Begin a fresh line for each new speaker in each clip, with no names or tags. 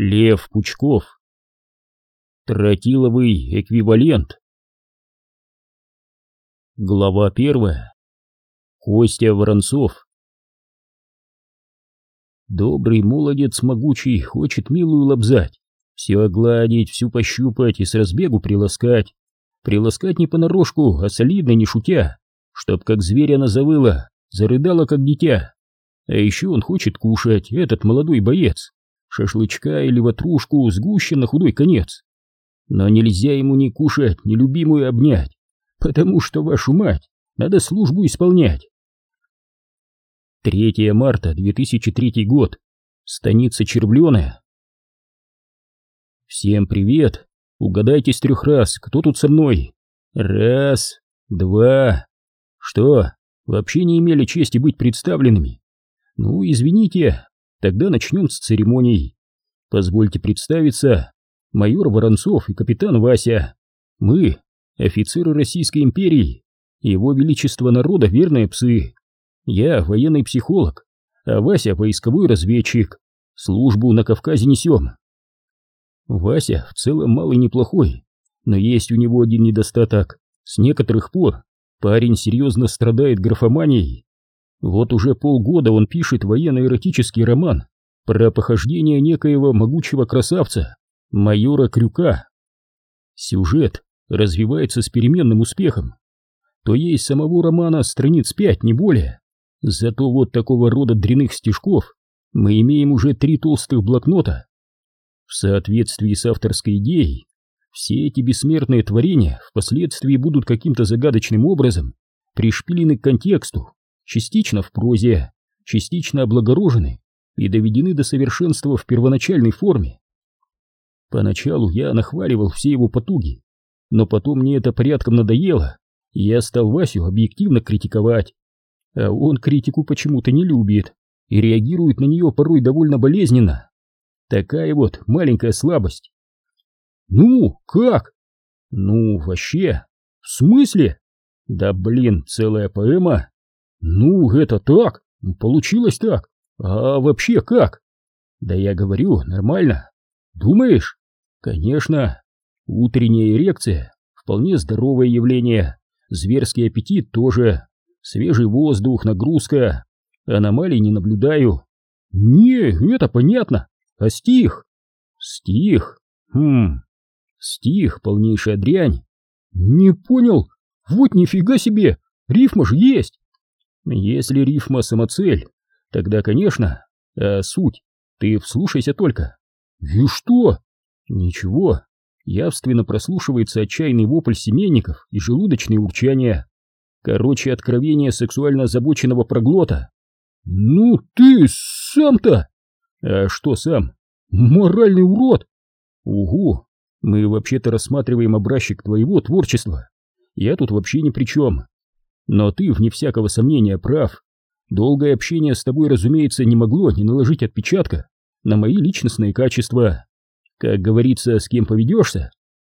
Лев Пучков. Тротиловый эквивалент. Глава первая. Костя Воронцов. Добрый молодец могучий хочет милую лобзать, все огладить, всю пощупать и с разбегу приласкать. Приласкать не понарошку, а солидно, не шутя, чтоб как зверя она завыла, зарыдала как дитя. А еще он хочет кушать, этот молодой боец, шашлычка или ватрушку с на худой конец. Но нельзя ему ни кушать, ни любимую обнять, потому что, вашу мать, надо службу исполнять. 3 марта 2003 год. Станица Червленая. Всем привет. Угадайте с трех раз, кто тут со мной. Раз, два. Что, вообще не имели чести быть представленными? Ну, извините, тогда начнем с церемоний. Позвольте представиться, майор Воронцов и капитан Вася. Мы, офицеры Российской империи, его величество народа верные псы. Я военный психолог, а Вася войсковой разведчик. Службу на Кавказе несем. Вася в целом малый неплохой, но есть у него один недостаток. С некоторых пор парень серьезно страдает графоманией. Вот уже полгода он пишет военно-эротический роман про похождение некоего могучего красавца, майора Крюка. Сюжет развивается с переменным успехом. То есть самого романа страниц пять, не более. Зато вот такого рода дряных стишков мы имеем уже три толстых блокнота. В соответствии с авторской идеей, все эти бессмертные творения впоследствии будут каким-то загадочным образом пришпилены к контексту, частично в прозе, частично облагорожены и доведены до совершенства в первоначальной форме. Поначалу я нахваливал все его потуги, но потом мне это порядком надоело, и я стал Васю объективно критиковать. А он критику почему-то не любит и реагирует на нее порой довольно болезненно. Такая вот маленькая слабость. Ну, как? Ну, вообще. В смысле? Да блин, целая поэма. Ну, это так. Получилось так. А вообще как? Да я говорю, нормально. Думаешь? Конечно. Утренняя эрекция вполне здоровое явление. Зверский аппетит тоже. Свежий воздух, нагрузка. Аномалий не наблюдаю. Не, это понятно. А стих? Стих? Хм. Стих, полнейшая дрянь. Не понял. Вот нифига себе. Рифма же есть. Если рифма самоцель, тогда, конечно. А суть? Ты вслушайся только. И что? Ничего. Явственно прослушивается отчаянный вопль семейников и желудочные урчания. Короче, откровение сексуально озабоченного проглота. Ну ты сам-то! А что сам? Моральный урод! Угу, мы вообще-то рассматриваем образчик твоего творчества. Я тут вообще ни при чем. Но ты, вне всякого сомнения, прав. Долгое общение с тобой, разумеется, не могло не наложить отпечатка на мои личностные качества. Как говорится, с кем поведешься?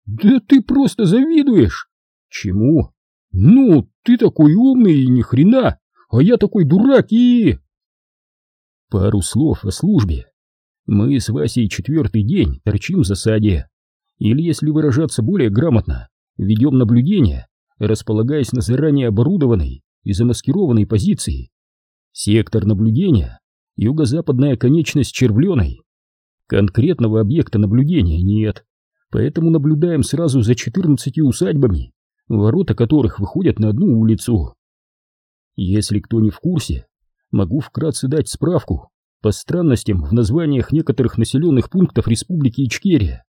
Да ты просто завидуешь! Чему? Ну, ты такой умный и ни хрена, а я такой дурак и... Пару слов о службе. Мы с Васей четвертый день торчим в засаде. Или, если выражаться более грамотно, ведем наблюдение, располагаясь на заранее оборудованной и замаскированной позиции. Сектор наблюдения — юго-западная конечность Червленой. Конкретного объекта наблюдения нет, поэтому наблюдаем сразу за 14 усадьбами, ворота которых выходят на одну улицу. Если кто не в курсе, могу вкратце дать справку по странностям в названиях некоторых населенных пунктов Республики Ичкерия.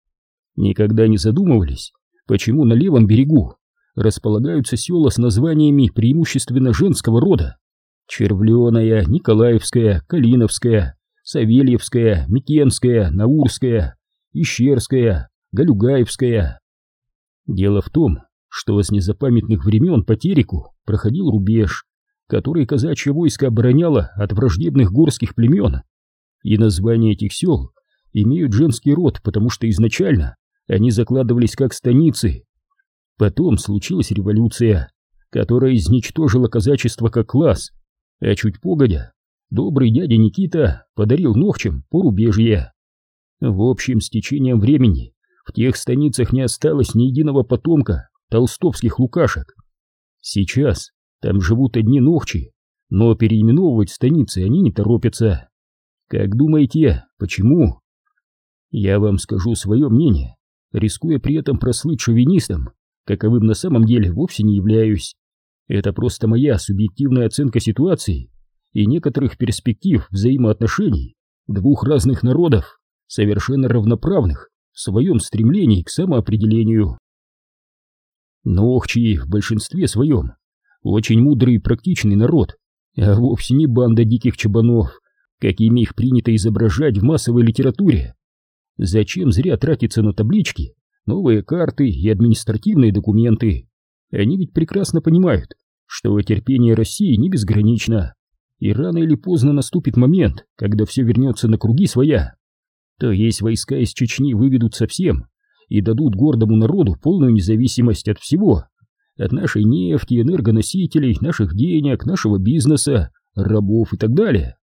Никогда не задумывались, почему на левом берегу располагаются села с названиями преимущественно женского рода. Червленая, Николаевская, Калиновская, Савельевская, Микенская, Наурская, Ищерская, Галюгаевская. Дело в том, что с незапамятных времен по Тереку проходил рубеж, который казачье войско обороняло от враждебных горских племен. И названия этих сел имеют женский род, потому что изначально они закладывались как станицы. Потом случилась революция, которая изничтожила казачество как класс, а чуть погодя добрый дядя Никита подарил ногчем порубежье. В общем, с течением времени в тех станицах не осталось ни единого потомка толстовских лукашек. Сейчас там живут одни ногчи, но переименовывать станицы они не торопятся. Как думаете, почему? Я вам скажу свое мнение, рискуя при этом прослыть шовинистом, каковым на самом деле вовсе не являюсь. Это просто моя субъективная оценка ситуации и некоторых перспектив взаимоотношений двух разных народов, совершенно равноправных в своем стремлении к самоопределению. Нохчи в большинстве своем очень мудрый и практичный народ, а вовсе не банда диких чабанов, какими их принято изображать в массовой литературе. Зачем зря тратиться на таблички, новые карты и административные документы? Они ведь прекрасно понимают, что терпение России не безгранично, и рано или поздно наступит момент, когда все вернется на круги своя. То есть войска из Чечни выведут совсем и дадут гордому народу полную независимость от всего, от нашей нефти, энергоносителей, наших денег, нашего бизнеса, рабов и так далее.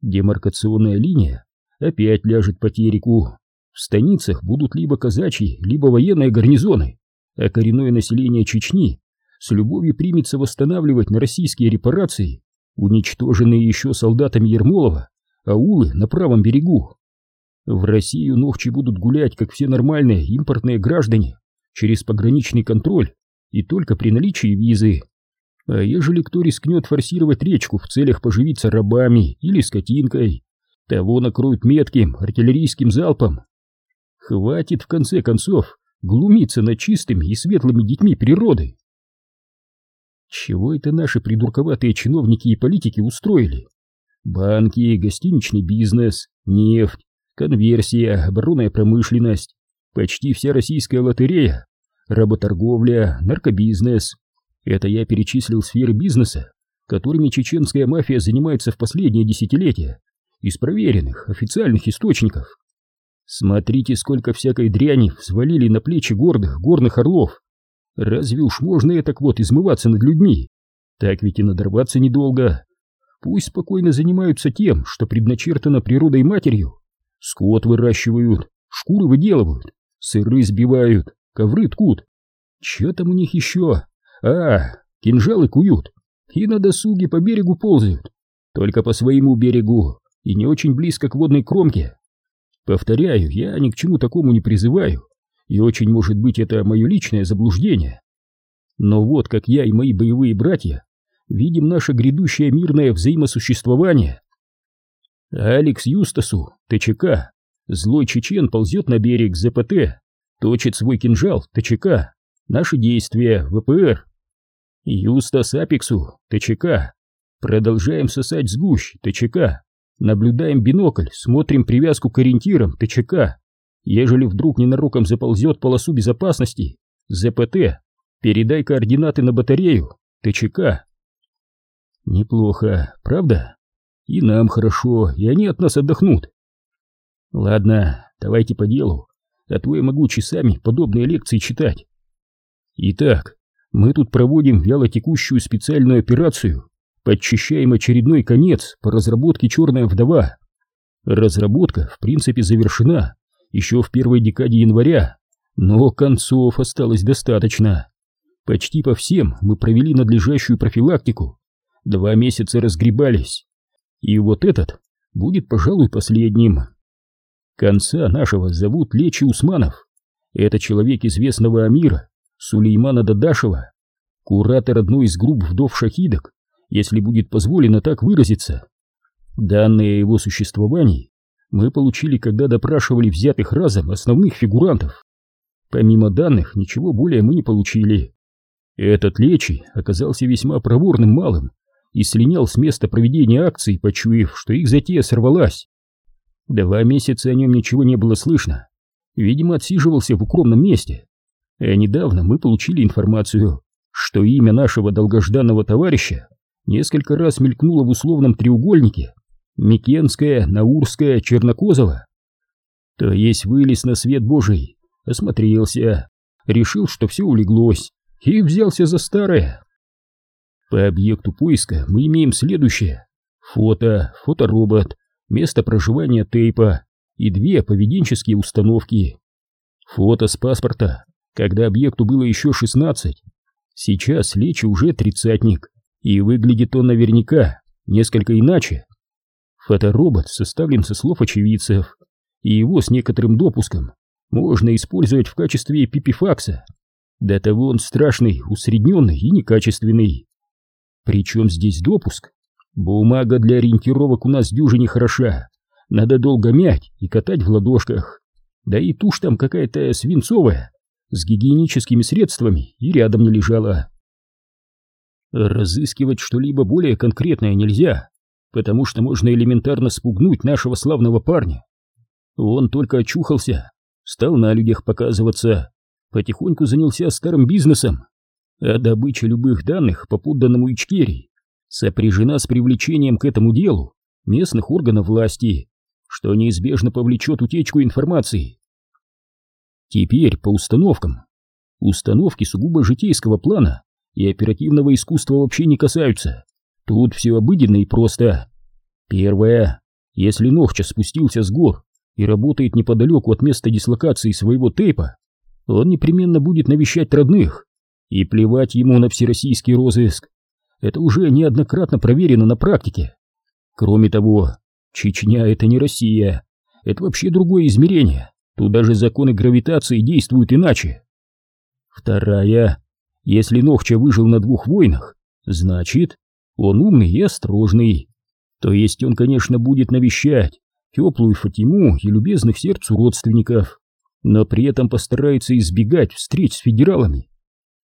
Демаркационная линия опять ляжет по тереку. В станицах будут либо казачьи, либо военные гарнизоны, а коренное население Чечни с любовью примется восстанавливать на российские репарации, уничтоженные еще солдатами Ермолова, аулы на правом берегу. В Россию ногчи будут гулять, как все нормальные импортные граждане, через пограничный контроль и только при наличии визы. А ежели кто рискнет форсировать речку в целях поживиться рабами или скотинкой, того накроют метким артиллерийским залпом. Хватит, в конце концов, глумиться над чистыми и светлыми детьми природы. Чего это наши придурковатые чиновники и политики устроили? Банки, гостиничный бизнес, нефть, конверсия, оборонная промышленность, почти вся российская лотерея, работорговля, наркобизнес. Это я перечислил сферы бизнеса, которыми чеченская мафия занимается в последние десятилетия, из проверенных официальных источников. Смотрите, сколько всякой дряни взвалили на плечи гордых горных орлов. Разве уж можно и так вот измываться над людьми? Так ведь и надорваться недолго. Пусть спокойно занимаются тем, что предначертано природой матерью. Скот выращивают, шкуры выделывают, сыры сбивают, ковры ткут. Че там у них еще? А, кинжалы куют. И на досуге по берегу ползают. Только по своему берегу и не очень близко к водной кромке. Повторяю, я ни к чему такому не призываю, и очень может быть это мое личное заблуждение. Но вот как я и мои боевые братья видим наше грядущее мирное взаимосуществование. Алекс Юстасу, ТЧК, злой чечен ползет на берег ЗПТ, точит свой кинжал, ТЧК, наши действия, ВПР. Юстас Апексу, ТЧК, продолжаем сосать сгущ, ТЧК, наблюдаем бинокль, смотрим привязку к ориентирам, ТЧК. Ежели вдруг ненароком заползет полосу безопасности, ЗПТ, передай координаты на батарею, ТЧК. Неплохо, правда? И нам хорошо, и они от нас отдохнут. Ладно, давайте по делу, а то я могу часами подобные лекции читать. Итак, мы тут проводим вялотекущую специальную операцию, подчищаем очередной конец по разработке «Черная вдова». Разработка, в принципе, завершена еще в первой декаде января, но концов осталось достаточно. Почти по всем мы провели надлежащую профилактику, два месяца разгребались, и вот этот будет, пожалуй, последним. Конца нашего зовут Лечи Усманов. Это человек известного Амира, Сулеймана Дадашева, куратор одной из групп вдов-шахидок, если будет позволено так выразиться. Данные о его существовании мы получили, когда допрашивали взятых разом основных фигурантов. Помимо данных, ничего более мы не получили. Этот Лечи оказался весьма проворным малым и слинял с места проведения акции, почуяв, что их затея сорвалась. Два месяца о нем ничего не было слышно. Видимо, отсиживался в укромном месте. А недавно мы получили информацию, что имя нашего долгожданного товарища несколько раз мелькнуло в условном треугольнике Микенская, Наурская, Чернокозова. То есть вылез на свет Божий, осмотрелся, решил, что все улеглось, и взялся за старое. По объекту поиска мы имеем следующее. Фото, фоторобот, место проживания тейпа, и две поведенческие установки. Фото с паспорта, когда объекту было еще 16. Сейчас Лечи уже тридцатник, и выглядит он наверняка несколько иначе. Фоторобот составлен со слов очевидцев, и его с некоторым допуском можно использовать в качестве пипифакса. До того он страшный, усредненный и некачественный. Причем здесь допуск? Бумага для ориентировок у нас дюже хороша. Надо долго мять и катать в ладошках. Да и тушь там какая-то свинцовая, с гигиеническими средствами и рядом не лежала. Разыскивать что-либо более конкретное нельзя, потому что можно элементарно спугнуть нашего славного парня. Он только очухался, стал на людях показываться, потихоньку занялся старым бизнесом, а добыча любых данных по подданному Ичкерии сопряжена с привлечением к этому делу местных органов власти, что неизбежно повлечет утечку информации. Теперь по установкам. Установки сугубо житейского плана и оперативного искусства вообще не касаются. Тут все обыденно и просто. Первое. Если Нохча спустился с гор и работает неподалеку от места дислокации своего тейпа, он непременно будет навещать родных, и плевать ему на всероссийский розыск. Это уже неоднократно проверено на практике. Кроме того, Чечня — это не Россия, это вообще другое измерение, тут даже законы гравитации действуют иначе. Вторая. Если Нохча выжил на двух войнах, значит, он умный и осторожный. То есть он, конечно, будет навещать теплую Фатиму и любезных сердцу родственников, но при этом постарается избегать встреч с федералами.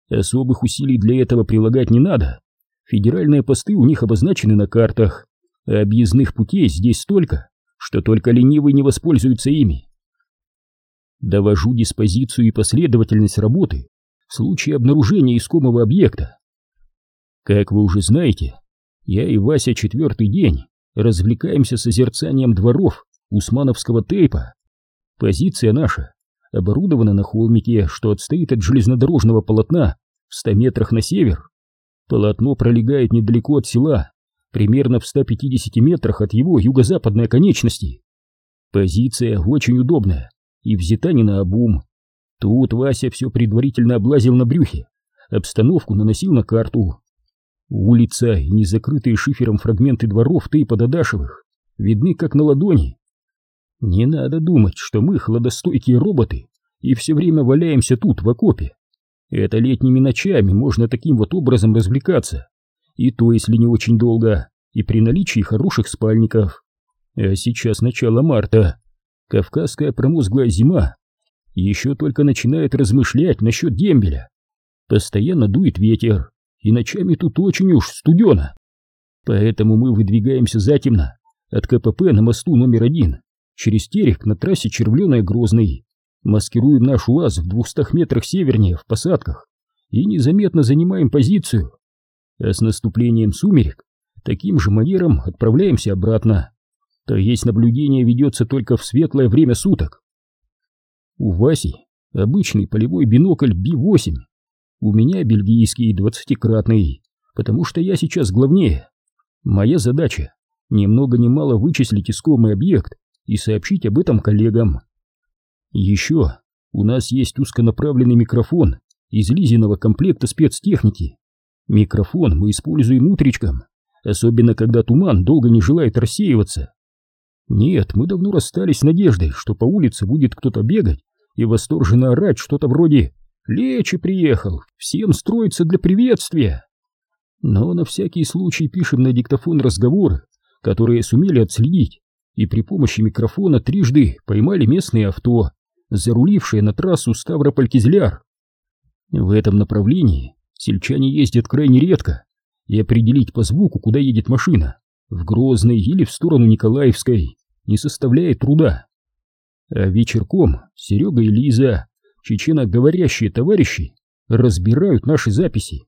Особых усилий для этого прилагать не надо. Федеральные посты у них обозначены на картах, а объездных путей здесь столько, что только ленивый не воспользуется ими. Довожу диспозицию и последовательность работы случае обнаружения искомого объекта. Как вы уже знаете, я и Вася четвертый день развлекаемся созерцанием дворов усмановского тейпа. Позиция наша оборудована на холмике, что отстоит от железнодорожного полотна в 100 метрах на север. Полотно пролегает недалеко от села, примерно в 150 метрах от его юго-западной конечности. Позиция очень удобная и взята не на обум. Тут Вася все предварительно облазил на брюхе, обстановку наносил на карту. Улица и незакрытые шифером фрагменты дворов тейпа Дадашевых видны как на ладони. Не надо думать, что мы хладостойкие роботы и все время валяемся тут, в окопе. Это летними ночами можно таким вот образом развлекаться. И то, если не очень долго, и при наличии хороших спальников. А сейчас начало марта. Кавказская промозглая зима. Еще только начинает размышлять насчет дембеля. Постоянно дует ветер, и ночами тут очень уж студено. Поэтому мы выдвигаемся затемно от КПП на мосту номер один через Терех на трассе Червленая-Грозный, маскируем наш УАЗ в двухстах метрах севернее, в посадках, и незаметно занимаем позицию. А с наступлением сумерек таким же манером отправляемся обратно. То есть наблюдение ведется только в светлое время суток. У Васи обычный полевой бинокль Би-8. У меня бельгийский двадцатикратный, потому что я сейчас главнее. Моя задача ни много ни мало вычислить искомый объект и сообщить об этом коллегам. Еще у нас есть узконаправленный микрофон из Лизиного комплекта спецтехники. Микрофон мы используем утречком, особенно когда туман долго не желает рассеиваться. Нет, мы давно расстались с надеждой, что по улице будет кто-то бегать и восторженно орать что-то вроде «Лечи приехал, всем строится для приветствия». Но на всякий случай пишем на диктофон разговоры, которые сумели отследить и при помощи микрофона трижды поймали местные авто, зарулившие на трассу Ставрополь-Кизляр. В этом направлении сельчане ездят крайне редко, и определить по звуку, куда едет машина, в Грозный или в сторону Николаевской, не составляет труда. А вечерком Серега и Лиза, чечено-говорящие товарищи, разбирают наши записи.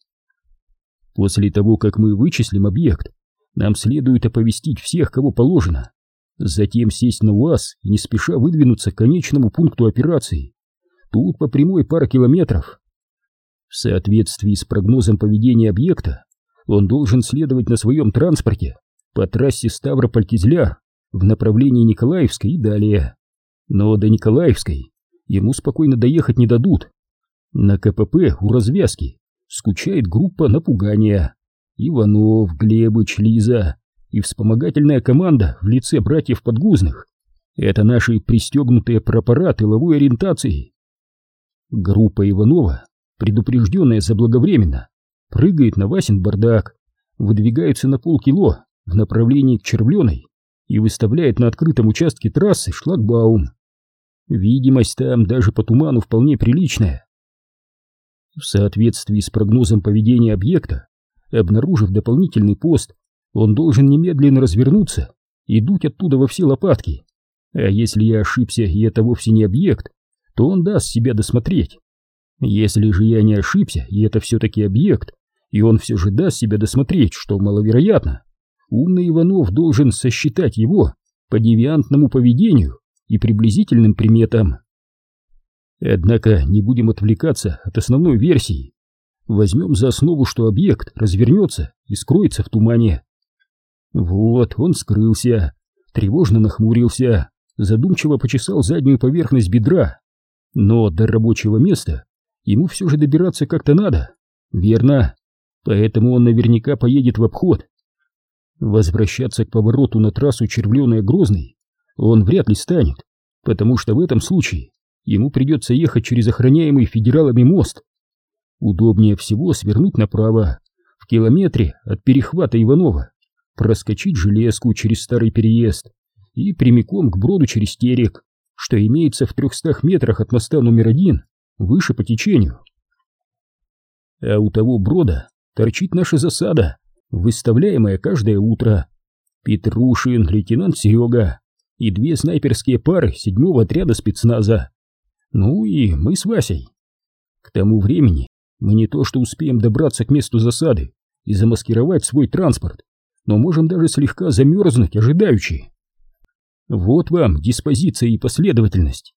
После того, как мы вычислим объект, нам следует оповестить всех, кого положено, Затем сесть на УАЗ и не спеша выдвинуться к конечному пункту операции. Тут по прямой пара километров. В соответствии с прогнозом поведения объекта, он должен следовать на своем транспорте по трассе Ставрополь-Кизляр в направлении Николаевска и далее. но до Николаевской ему спокойно доехать не дадут. На КПП у развязки скучает группа напугания. Иванов, Глебыч, Лиза и вспомогательная команда в лице братьев Подгузных. Это наши пристегнутые прапора тыловой ориентации. Группа Иванова, предупрежденная заблаговременно, прыгает на Васин бардак, выдвигается на полкило в направлении к Червленой и выставляет на открытом участке трассы шлагбаум. Видимость там даже по туману вполне приличная. В соответствии с прогнозом поведения объекта, обнаружив дополнительный пост, он должен немедленно развернуться и дуть оттуда во все лопатки. А если я ошибся и это вовсе не объект, то он даст себя досмотреть. Если же я не ошибся и это все-таки объект, и он все же даст себя досмотреть, что маловероятно, умный Иванов должен сосчитать его по девиантному поведению и приблизительным приметам. Однако не будем отвлекаться от основной версии. Возьмем за основу, что объект развернется и скроется в тумане. Вот, он скрылся, тревожно нахмурился, задумчиво почесал заднюю поверхность бедра. Но до рабочего места ему все же добираться как-то надо. Верно. Поэтому он наверняка поедет в обход. Возвращаться к повороту на трассу Червленая-Грозный он вряд ли станет, потому что в этом случае ему придется ехать через охраняемый федералами мост. Удобнее всего свернуть направо, в километре от перехвата Иванова, проскочить железку через старый переезд и прямиком к броду через терек, что имеется в трехстах метрах от моста номер один, выше по течению. А у того брода торчит наша засада, выставляемая каждое утро. Петрушин, лейтенант Серега и две снайперские пары седьмого отряда спецназа. Ну и мы с Васей. К тому времени мы не то что успеем добраться к месту засады и замаскировать свой транспорт, но можем даже слегка замерзнуть ожидающие. Вот вам диспозиция и последовательность.